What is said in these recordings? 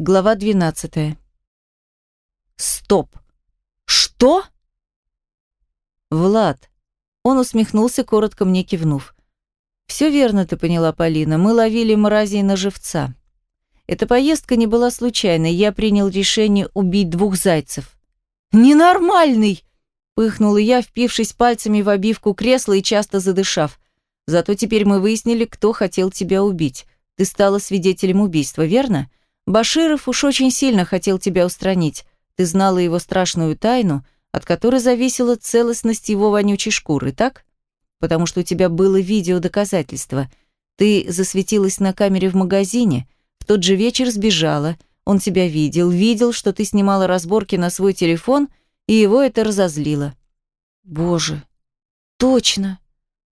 Глава 12. Стоп. Что? Влад. Он усмехнулся, коротко мне кивнув. Все верно ты поняла, Полина. Мы ловили мразей на живца. Эта поездка не была случайной. Я принял решение убить двух зайцев. Ненормальный, пыхнула я, впившись пальцами в обивку кресла и часто задышав. Зато теперь мы выяснили, кто хотел тебя убить. Ты стала свидетелем убийства, верно? Баширов уж очень сильно хотел тебя устранить. Ты знала его страшную тайну, от которой зависела целостность его вонючей шкуры, так? Потому что у тебя было видеодоказательство. Ты засветилась на камере в магазине, в тот же вечер сбежала, он тебя видел, видел, что ты снимала разборки на свой телефон, и его это разозлило. Боже, точно!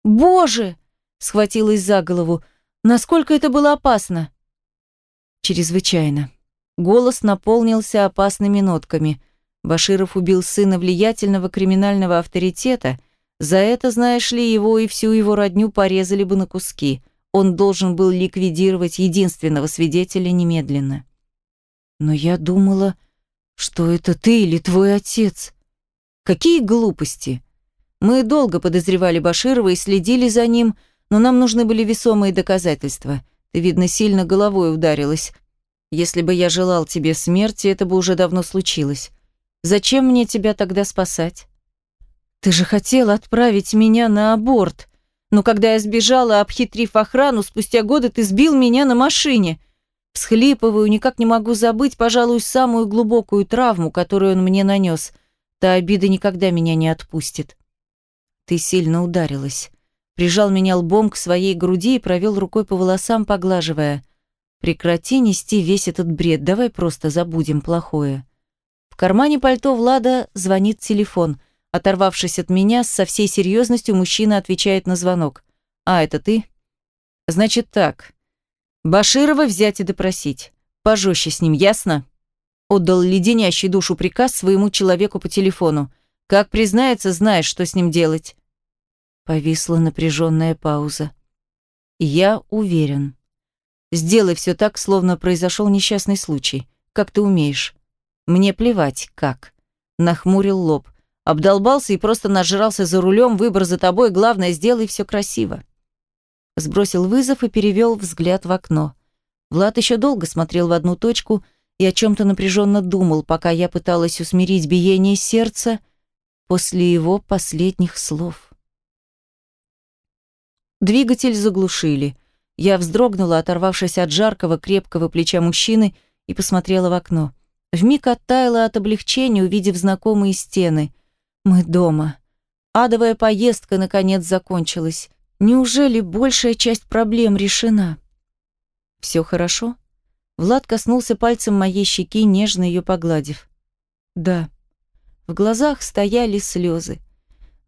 Боже! Схватилась за голову. Насколько это было опасно? Чрезвычайно. Голос наполнился опасными нотками. Баширов убил сына влиятельного криминального авторитета. За это, знаешь ли, его и всю его родню порезали бы на куски. Он должен был ликвидировать единственного свидетеля немедленно. Но я думала, что это ты или твой отец. Какие глупости! Мы долго подозревали Баширова и следили за ним, но нам нужны были весомые доказательства. Ты, видно, сильно головой ударилась. Если бы я желал тебе смерти, это бы уже давно случилось. Зачем мне тебя тогда спасать? Ты же хотел отправить меня на аборт. Но когда я сбежала, обхитрив охрану, спустя годы ты сбил меня на машине. Всхлипываю, никак не могу забыть, пожалуй, самую глубокую травму, которую он мне нанес. Та обида никогда меня не отпустит. Ты сильно ударилась прижал меня лбом к своей груди и провел рукой по волосам, поглаживая. «Прекрати нести весь этот бред, давай просто забудем плохое». В кармане пальто Влада звонит телефон. Оторвавшись от меня, со всей серьезностью мужчина отвечает на звонок. «А, это ты?» «Значит так. Баширова взять и допросить. Пожестче с ним, ясно?» Отдал леденящий душу приказ своему человеку по телефону. «Как признается, знаешь, что с ним делать. Повисла напряженная пауза. «Я уверен. Сделай все так, словно произошел несчастный случай. Как ты умеешь. Мне плевать, как». Нахмурил лоб. Обдолбался и просто нажрался за рулем, выбор за тобой, главное, сделай все красиво. Сбросил вызов и перевел взгляд в окно. Влад еще долго смотрел в одну точку и о чем-то напряженно думал, пока я пыталась усмирить биение сердца после его последних слов. Двигатель заглушили. Я вздрогнула, оторвавшись от жаркого, крепкого плеча мужчины, и посмотрела в окно. Вмиг оттаяла от облегчения, увидев знакомые стены. Мы дома. Адовая поездка, наконец, закончилась. Неужели большая часть проблем решена? Все хорошо? Влад коснулся пальцем моей щеки, нежно ее погладив. Да. В глазах стояли слезы.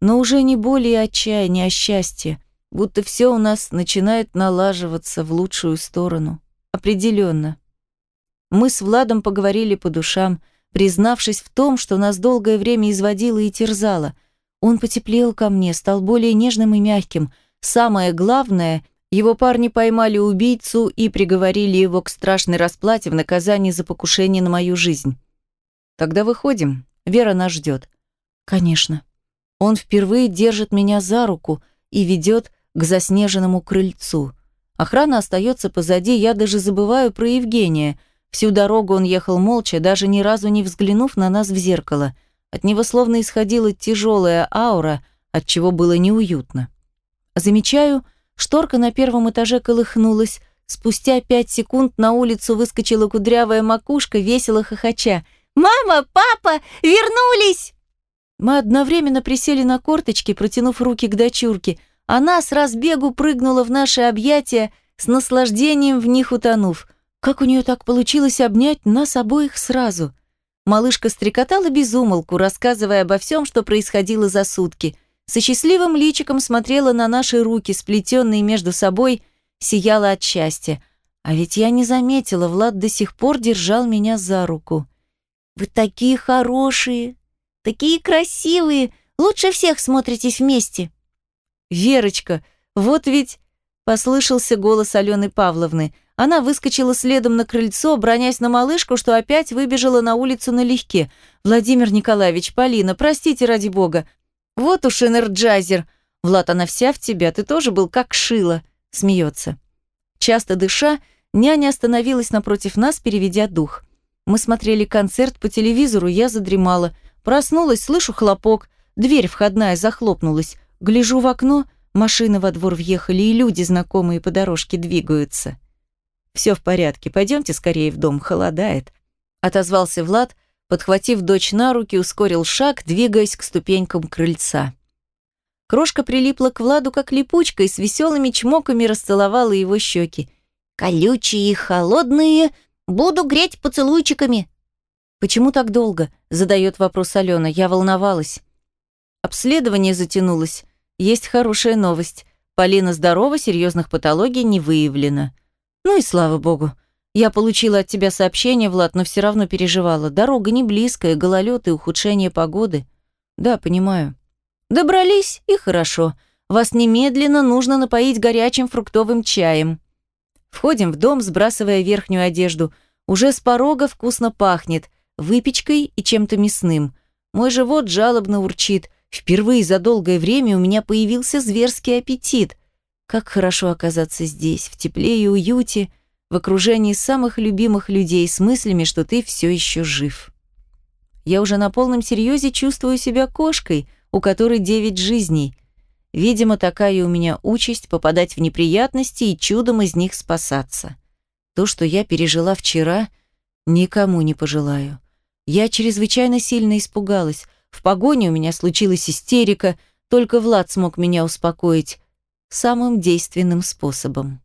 Но уже не боли и отчаяния, а счастье будто все у нас начинает налаживаться в лучшую сторону. Определенно. Мы с Владом поговорили по душам, признавшись в том, что нас долгое время изводило и терзало. Он потеплел ко мне, стал более нежным и мягким. Самое главное, его парни поймали убийцу и приговорили его к страшной расплате в наказании за покушение на мою жизнь. Тогда выходим. Вера нас ждет. Конечно. Он впервые держит меня за руку и ведет к заснеженному крыльцу. Охрана остается позади, я даже забываю про Евгения. Всю дорогу он ехал молча, даже ни разу не взглянув на нас в зеркало. От него словно исходила тяжелая аура, от чего было неуютно. Замечаю, шторка на первом этаже колыхнулась. Спустя пять секунд на улицу выскочила кудрявая макушка, весело хохоча. «Мама! Папа! Вернулись!» Мы одновременно присели на корточки, протянув руки к дочурке – она с разбегу прыгнула в наши объятия, с наслаждением в них утонув. Как у нее так получилось обнять нас обоих сразу? Малышка стрекотала без умолку, рассказывая обо всем, что происходило за сутки. Со счастливым личиком смотрела на наши руки, сплетенные между собой, сияла от счастья. А ведь я не заметила, Влад до сих пор держал меня за руку. «Вы такие хорошие, такие красивые, лучше всех смотритесь вместе», «Верочка, вот ведь...» Послышался голос Алены Павловны. Она выскочила следом на крыльцо, бранясь на малышку, что опять выбежала на улицу налегке. «Владимир Николаевич, Полина, простите ради бога. Вот уж энерджайзер. Влад, она вся в тебя, ты тоже был как шило». Смеется. Часто дыша, няня остановилась напротив нас, переведя дух. Мы смотрели концерт по телевизору, я задремала. Проснулась, слышу хлопок. Дверь входная захлопнулась. Гляжу в окно, машины во двор въехали, и люди, знакомые по дорожке, двигаются. Все в порядке, пойдемте скорее в дом, холодает. Отозвался Влад, подхватив дочь на руки, ускорил шаг, двигаясь к ступенькам крыльца. Крошка прилипла к Владу как липучка и с веселыми чмоками расцеловала его щеки. «Колючие и холодные, буду греть поцелуйчиками». «Почему так долго?» – задает вопрос Алена. Я волновалась. Обследование затянулось. Есть хорошая новость. Полина здорова, серьезных патологий не выявлено. Ну и слава богу. Я получила от тебя сообщение, Влад, но все равно переживала. Дорога не близкая, гололед и ухудшение погоды. Да, понимаю. Добрались, и хорошо. Вас немедленно нужно напоить горячим фруктовым чаем. Входим в дом, сбрасывая верхнюю одежду. Уже с порога вкусно пахнет, выпечкой и чем-то мясным. Мой живот жалобно урчит. Впервые за долгое время у меня появился зверский аппетит. Как хорошо оказаться здесь, в тепле и уюте, в окружении самых любимых людей с мыслями, что ты все еще жив. Я уже на полном серьезе чувствую себя кошкой, у которой девять жизней. Видимо, такая у меня участь попадать в неприятности и чудом из них спасаться. То, что я пережила вчера, никому не пожелаю. Я чрезвычайно сильно испугалась. В погоне у меня случилась истерика, только Влад смог меня успокоить самым действенным способом.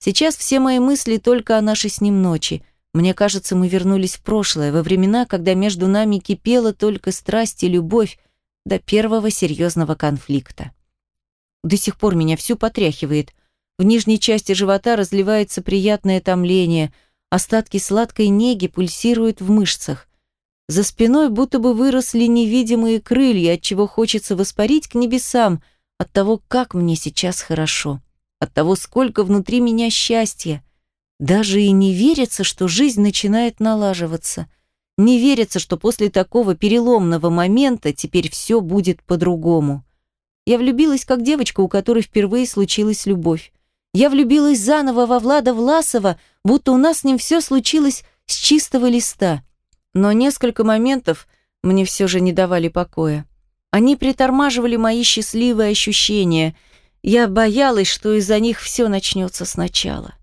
Сейчас все мои мысли только о нашей с ним ночи. Мне кажется, мы вернулись в прошлое, во времена, когда между нами кипела только страсть и любовь до первого серьезного конфликта. До сих пор меня всю потряхивает. В нижней части живота разливается приятное томление, остатки сладкой неги пульсируют в мышцах. За спиной будто бы выросли невидимые крылья, от чего хочется воспарить к небесам, от того, как мне сейчас хорошо, от того, сколько внутри меня счастья. Даже и не верится, что жизнь начинает налаживаться. Не верится, что после такого переломного момента теперь все будет по-другому. Я влюбилась как девочка, у которой впервые случилась любовь. Я влюбилась заново во Влада Власова, будто у нас с ним все случилось с чистого листа. Но несколько моментов мне все же не давали покоя. Они притормаживали мои счастливые ощущения. Я боялась, что из-за них все начнется сначала.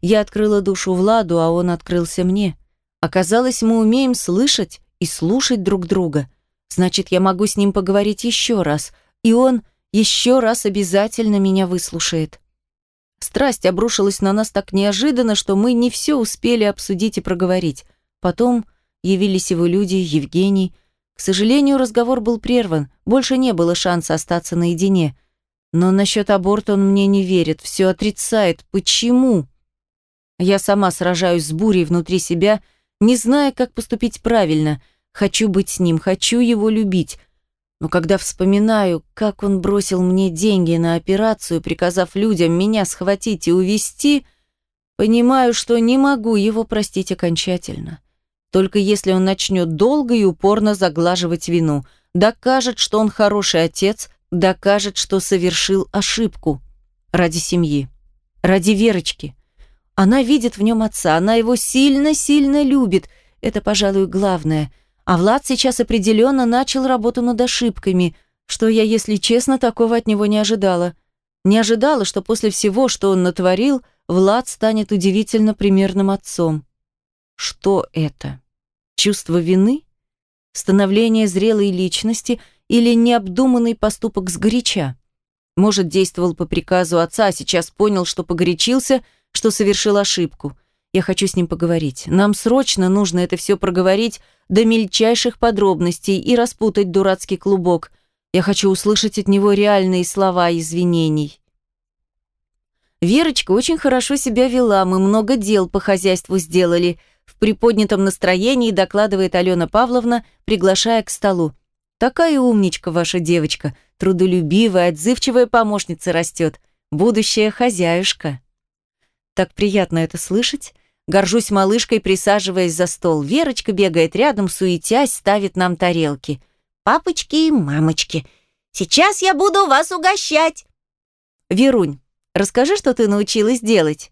Я открыла душу Владу, а он открылся мне. Оказалось, мы умеем слышать и слушать друг друга. Значит, я могу с ним поговорить еще раз, и он еще раз обязательно меня выслушает. Страсть обрушилась на нас так неожиданно, что мы не все успели обсудить и проговорить. Потом явились его люди, Евгений, к сожалению, разговор был прерван, больше не было шанса остаться наедине. Но насчет аборта он мне не верит, все отрицает. Почему? Я сама сражаюсь с бурей внутри себя, не зная, как поступить правильно. Хочу быть с ним, хочу его любить. Но когда вспоминаю, как он бросил мне деньги на операцию, приказав людям меня схватить и увести, понимаю, что не могу его простить окончательно. Только если он начнет долго и упорно заглаживать вину, докажет, что он хороший отец, докажет, что совершил ошибку. Ради семьи. Ради Верочки. Она видит в нем отца, она его сильно-сильно любит. Это, пожалуй, главное. А Влад сейчас определенно начал работу над ошибками, что я, если честно, такого от него не ожидала. Не ожидала, что после всего, что он натворил, Влад станет удивительно примерным отцом. Что это? Чувство вины? Становление зрелой личности или необдуманный поступок сгоряча? Может, действовал по приказу отца, а сейчас понял, что погорячился, что совершил ошибку. Я хочу с ним поговорить. Нам срочно нужно это все проговорить до мельчайших подробностей и распутать дурацкий клубок. Я хочу услышать от него реальные слова извинений. Верочка очень хорошо себя вела, мы много дел по хозяйству сделали – в приподнятом настроении докладывает Алена Павловна, приглашая к столу. «Такая умничка ваша девочка, трудолюбивая, отзывчивая помощница растет, будущая хозяюшка». Так приятно это слышать. Горжусь малышкой, присаживаясь за стол. Верочка бегает рядом, суетясь, ставит нам тарелки. «Папочки и мамочки, сейчас я буду вас угощать!» «Верунь, расскажи, что ты научилась делать?»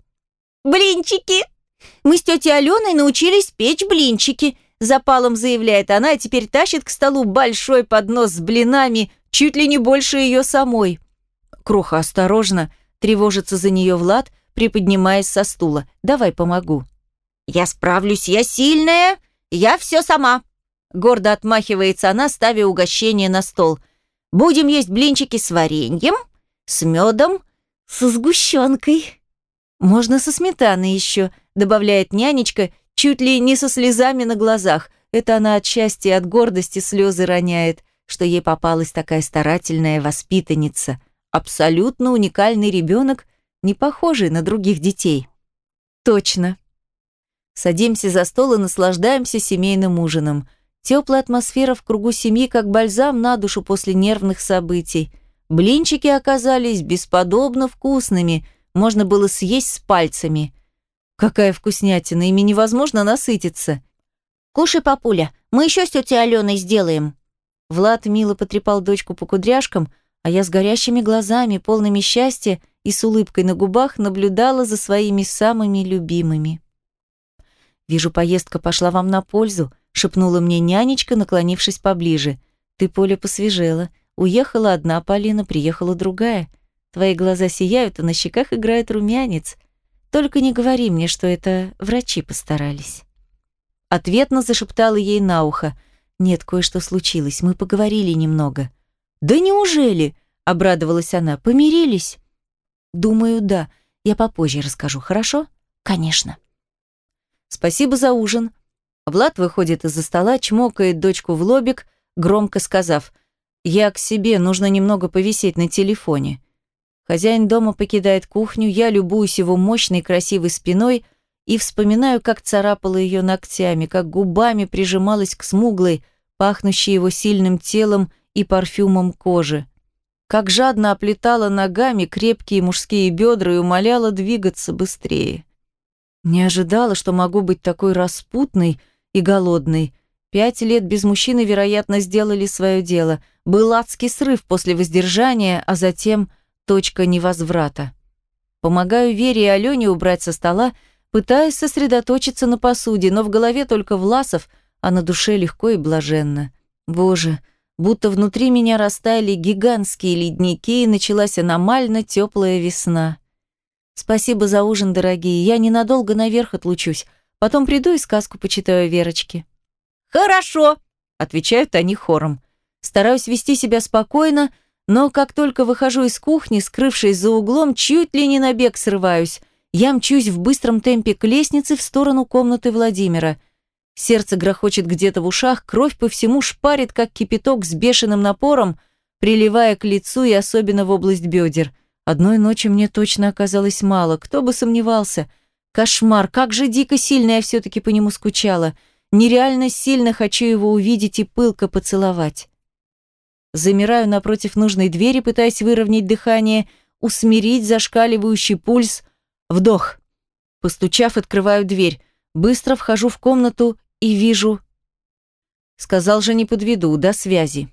«Блинчики! Мы с тетей Аленой научились печь блинчики», запалом заявляет она, и теперь тащит к столу большой поднос с блинами, чуть ли не больше ее самой. Кроха осторожно, тревожится за нее Влад, приподнимаясь со стула. «Давай помогу». «Я справлюсь, я сильная, я все сама», гордо отмахивается она, ставя угощение на стол. «Будем есть блинчики с вареньем, с медом, со сгущенкой». «Можно со сметаной еще», добавляет нянечка, чуть ли не со слезами на глазах. Это она от счастья от гордости слезы роняет, что ей попалась такая старательная воспитанница. Абсолютно уникальный ребенок, не похожий на других детей. Точно. Садимся за стол и наслаждаемся семейным ужином. Теплая атмосфера в кругу семьи, как бальзам на душу после нервных событий. Блинчики оказались бесподобно вкусными, можно было съесть с пальцами. Какая вкуснятина, ими невозможно насытиться. «Кушай, папуля, мы еще с тетей Аленой сделаем». Влад мило потрепал дочку по кудряшкам, а я с горящими глазами, полными счастья и с улыбкой на губах наблюдала за своими самыми любимыми. «Вижу, поездка пошла вам на пользу», — шепнула мне нянечка, наклонившись поближе. «Ты, Поля, посвежела. Уехала одна Полина, приехала другая. Твои глаза сияют, а на щеках играет румянец. Только не говори мне, что это врачи постарались». Ответно зашептала ей на ухо. «Нет, кое-что случилось, мы поговорили немного». «Да неужели?» — обрадовалась она. «Помирились?» «Думаю, да. Я попозже расскажу, хорошо?» «Конечно». «Спасибо за ужин». Влад выходит из-за стола, чмокает дочку в лобик, громко сказав, «Я к себе, нужно немного повисеть на телефоне». Хозяин дома покидает кухню, я любуюсь его мощной красивой спиной и вспоминаю, как царапала ее ногтями, как губами прижималась к смуглой, пахнущей его сильным телом и парфюмом кожи. Как жадно оплетала ногами крепкие мужские бедра и умоляла двигаться быстрее. Не ожидала, что могу быть такой распутной и голодной. Пять лет без мужчины, вероятно, сделали свое дело. Был адский срыв после воздержания, а затем точка невозврата. Помогаю Вере и Алене убрать со стола, пытаясь сосредоточиться на посуде, но в голове только Власов, а на душе легко и блаженно. Боже, будто внутри меня растаяли гигантские ледники и началась аномально теплая весна. Спасибо за ужин, дорогие. Я ненадолго наверх отлучусь. Потом приду и сказку почитаю Верочке. Хорошо, отвечают они хором. Стараюсь вести себя спокойно, но как только выхожу из кухни, скрывшись за углом, чуть ли не на бег срываюсь. Я мчусь в быстром темпе к лестнице в сторону комнаты Владимира. Сердце грохочет где-то в ушах, кровь по всему шпарит, как кипяток с бешеным напором, приливая к лицу и особенно в область бедер. Одной ночи мне точно оказалось мало, кто бы сомневался. Кошмар, как же дико сильно я все-таки по нему скучала. Нереально сильно хочу его увидеть и пылко поцеловать. Замираю напротив нужной двери, пытаясь выровнять дыхание, усмирить зашкаливающий пульс. Вдох. Постучав, открываю дверь. Быстро вхожу в комнату и вижу... Сказал же не подведу, до связи.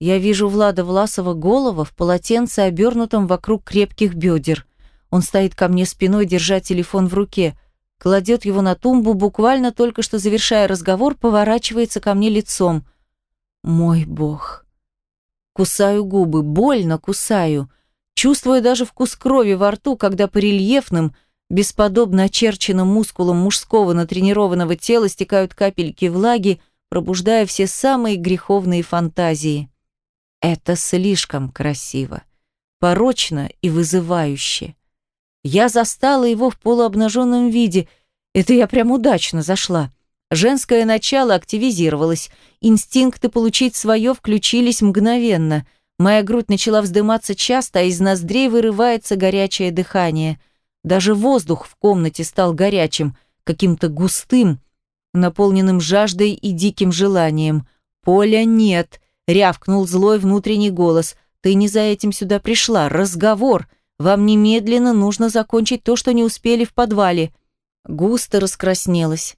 Я вижу Влада Власова голова в полотенце, обернутом вокруг крепких бедер. Он стоит ко мне спиной, держа телефон в руке. Кладет его на тумбу, буквально только что завершая разговор, поворачивается ко мне лицом. Мой бог. Кусаю губы, больно кусаю. Чувствую даже вкус крови во рту, когда по рельефным, бесподобно очерченным мускулам мужского натренированного тела стекают капельки влаги, пробуждая все самые греховные фантазии. Это слишком красиво, порочно и вызывающе. Я застала его в полуобнаженном виде. Это я прям удачно зашла. Женское начало активизировалось, инстинкты получить свое включились мгновенно. Моя грудь начала вздыматься часто, а из ноздрей вырывается горячее дыхание. Даже воздух в комнате стал горячим, каким-то густым, наполненным жаждой и диким желанием. «Поля нет!» — рявкнул злой внутренний голос. «Ты не за этим сюда пришла. Разговор! Вам немедленно нужно закончить то, что не успели в подвале». Густо раскраснелась.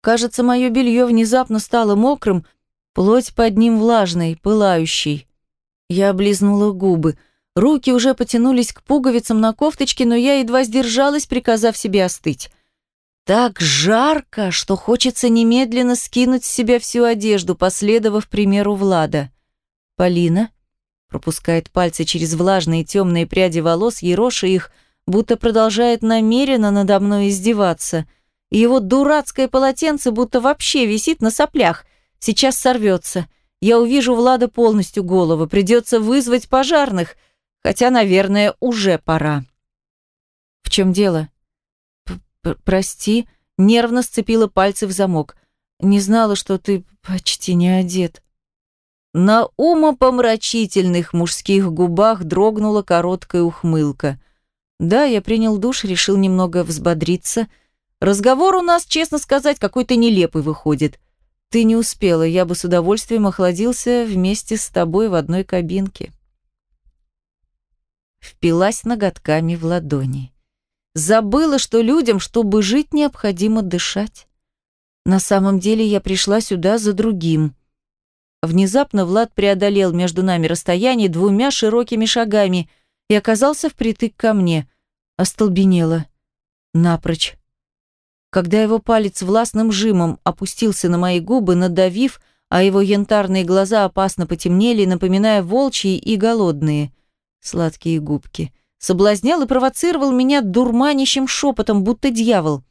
Кажется, мое белье внезапно стало мокрым, плоть под ним влажной, пылающей. Я облизнула губы. Руки уже потянулись к пуговицам на кофточке, но я едва сдержалась, приказав себе остыть. Так жарко, что хочется немедленно скинуть с себя всю одежду, последовав примеру Влада. Полина пропускает пальцы через влажные темные пряди волос, ероша их, будто продолжает намеренно надо мной издеваться. Его дурацкое полотенце будто вообще висит на соплях. Сейчас сорвется. Я увижу Влада полностью голову, придется вызвать пожарных, хотя, наверное, уже пора. В чем дело? П Прости, нервно сцепила пальцы в замок. Не знала, что ты почти не одет. На умопомрачительных мужских губах дрогнула короткая ухмылка. Да, я принял душ, решил немного взбодриться. Разговор у нас, честно сказать, какой-то нелепый выходит. Ты не успела, я бы с удовольствием охладился вместе с тобой в одной кабинке. Впилась ноготками в ладони. Забыла, что людям, чтобы жить, необходимо дышать. На самом деле я пришла сюда за другим. Внезапно Влад преодолел между нами расстояние двумя широкими шагами и оказался впритык ко мне. Остолбенела. Напрочь. Когда его палец властным жимом опустился на мои губы, надавив, а его янтарные глаза опасно потемнели, напоминая волчьи и голодные. Сладкие губки. Соблазнял и провоцировал меня дурманящим шепотом, будто дьявол.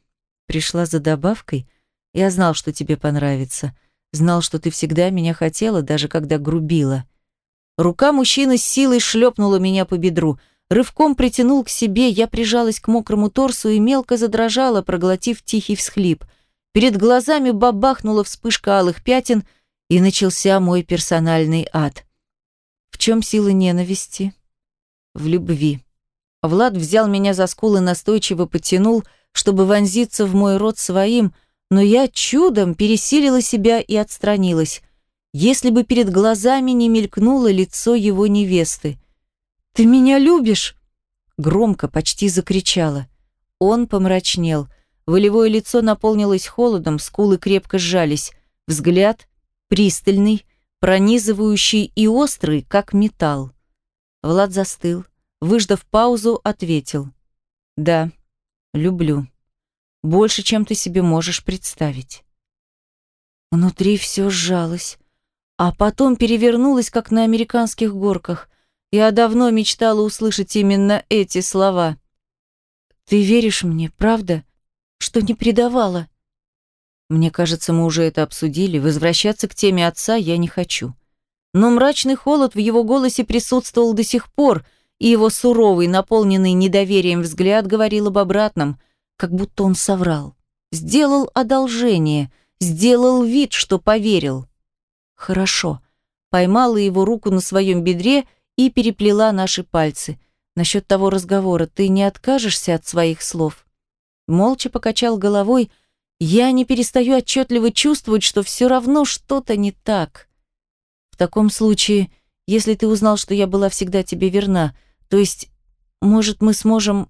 Пришла за добавкой. Я знал, что тебе понравится. Знал, что ты всегда меня хотела, даже когда грубила. Рука мужчины с силой шлепнула меня по бедру — Рывком притянул к себе, я прижалась к мокрому торсу и мелко задрожала, проглотив тихий всхлип. Перед глазами бабахнула вспышка алых пятен, и начался мой персональный ад. В чем сила ненависти? В любви. Влад взял меня за скулы, настойчиво потянул, чтобы вонзиться в мой рот своим, но я чудом пересилила себя и отстранилась. Если бы перед глазами не мелькнуло лицо его невесты. «Ты меня любишь?» Громко, почти закричала. Он помрачнел. Волевое лицо наполнилось холодом, скулы крепко сжались. Взгляд пристальный, пронизывающий и острый, как металл. Влад застыл, выждав паузу, ответил. «Да, люблю. Больше, чем ты себе можешь представить». Внутри все сжалось, а потом перевернулось, как на американских горках. Я давно мечтала услышать именно эти слова. «Ты веришь мне, правда? Что не предавала?» Мне кажется, мы уже это обсудили. Возвращаться к теме отца я не хочу. Но мрачный холод в его голосе присутствовал до сих пор, и его суровый, наполненный недоверием взгляд говорил об обратном, как будто он соврал. Сделал одолжение, сделал вид, что поверил. Хорошо. Поймала его руку на своем бедре и переплела наши пальцы. Насчет того разговора ты не откажешься от своих слов? Молча покачал головой. Я не перестаю отчетливо чувствовать, что все равно что-то не так. В таком случае, если ты узнал, что я была всегда тебе верна, то есть, может, мы сможем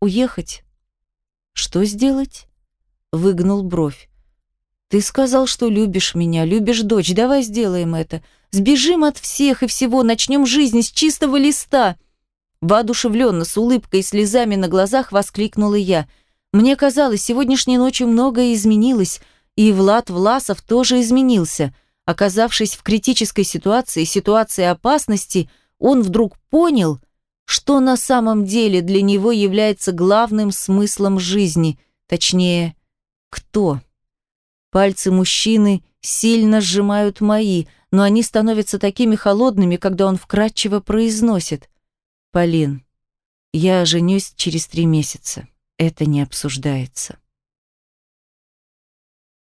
уехать? Что сделать? Выгнул бровь. Ты сказал, что любишь меня, любишь дочь. Давай сделаем это. Сбежим от всех и всего, начнем жизнь с чистого листа!» Воодушевленно, с улыбкой и слезами на глазах воскликнула я. Мне казалось, сегодняшней ночью многое изменилось, и Влад Власов тоже изменился. Оказавшись в критической ситуации, ситуации опасности, он вдруг понял, что на самом деле для него является главным смыслом жизни, точнее, кто. Пальцы мужчины сильно сжимают мои, но они становятся такими холодными, когда он вкратчиво произносит. «Полин, я женюсь через три месяца. Это не обсуждается».